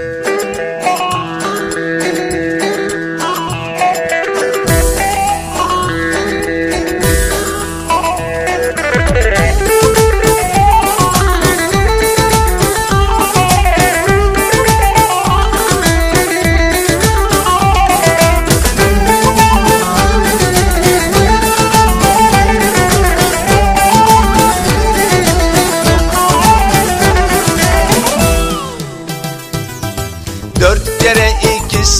Música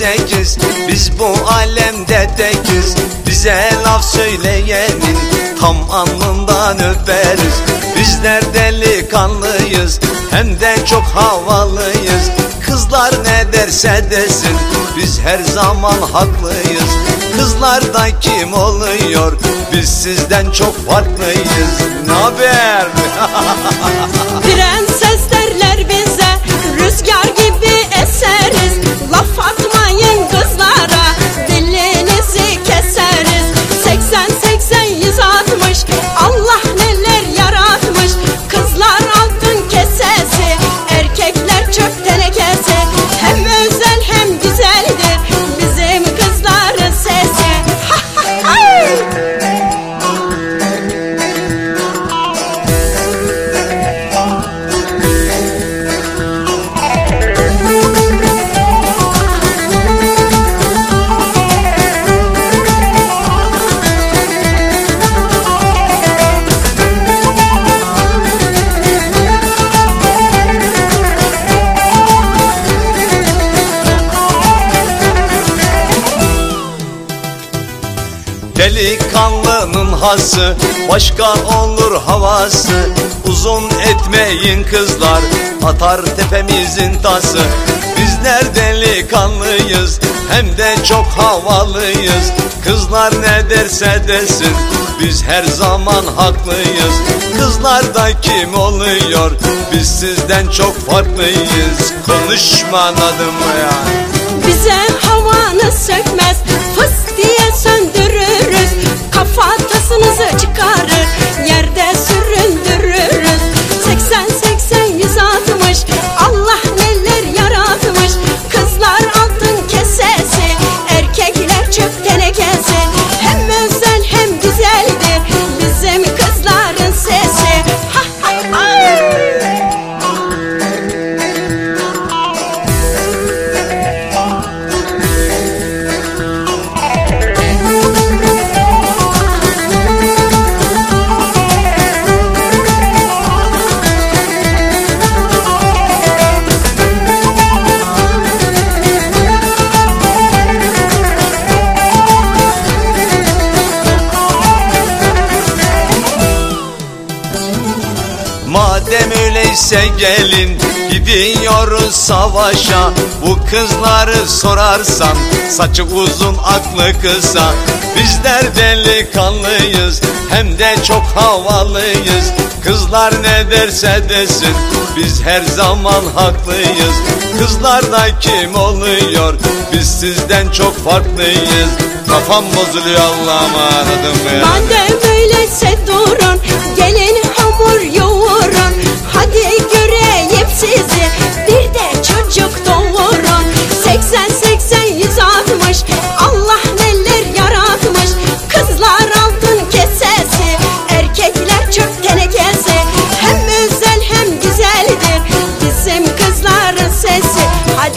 sekiz Biz bu alemde tekiz Bize laf söyleyenin Tam alnından öperiz Bizler delikanlıyız Hem de çok havalıyız. Kızlar ne derse desin Biz her zaman haklıyız. Kızlar da kim oluyor Biz sizden çok farklıyız. Ne Delikanlının hası Başka olur havası. Uzun etmeyin kızlar Atar tepemizin tası. Bizler delikanlıyız Hem de çok havalıyız. Kızlar ne derse desin Biz her zaman haklıyız. Kızlar da kim oluyor Biz sizden çok farklıyız. Konuşma anladın ya Bize havanı sökmez Madem öyleyse gelin gidiyoruz savaşa. Bu kızları sorarsan saçı uzun aklı kısa. Bizler delikanlıyız hem de çok havalıyız. Kızlar ne derse desin biz her zaman haklıyız. Kızlar da kim oluyor biz sizden çok farklıyız. Kafam bozuluyor Allah'ım anladın mı? Ya? Madem öyleyse durun Gelin hamur yoğurun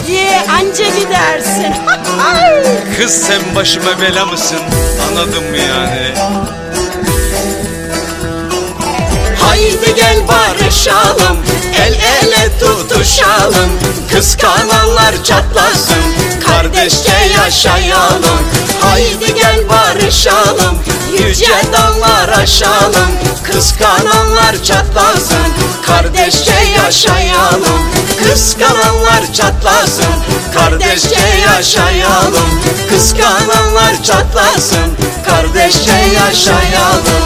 Hadi anca gidersin Kız sen başıma bela mısın? Anladın mı yani? Haydi gel barışalım El ele tutuşalım Kıskananlar çatlasın Kardeşçe yaşayalım Haydi gel barışalım Yüce dağlar aşalım Kıskananlar çatlasın Kardeşçe yaşayalım. Kıskananlar çatlasın Kardeşçe yaşayalım. Kıskananlar çatlasın Kardeşçe yaşayalım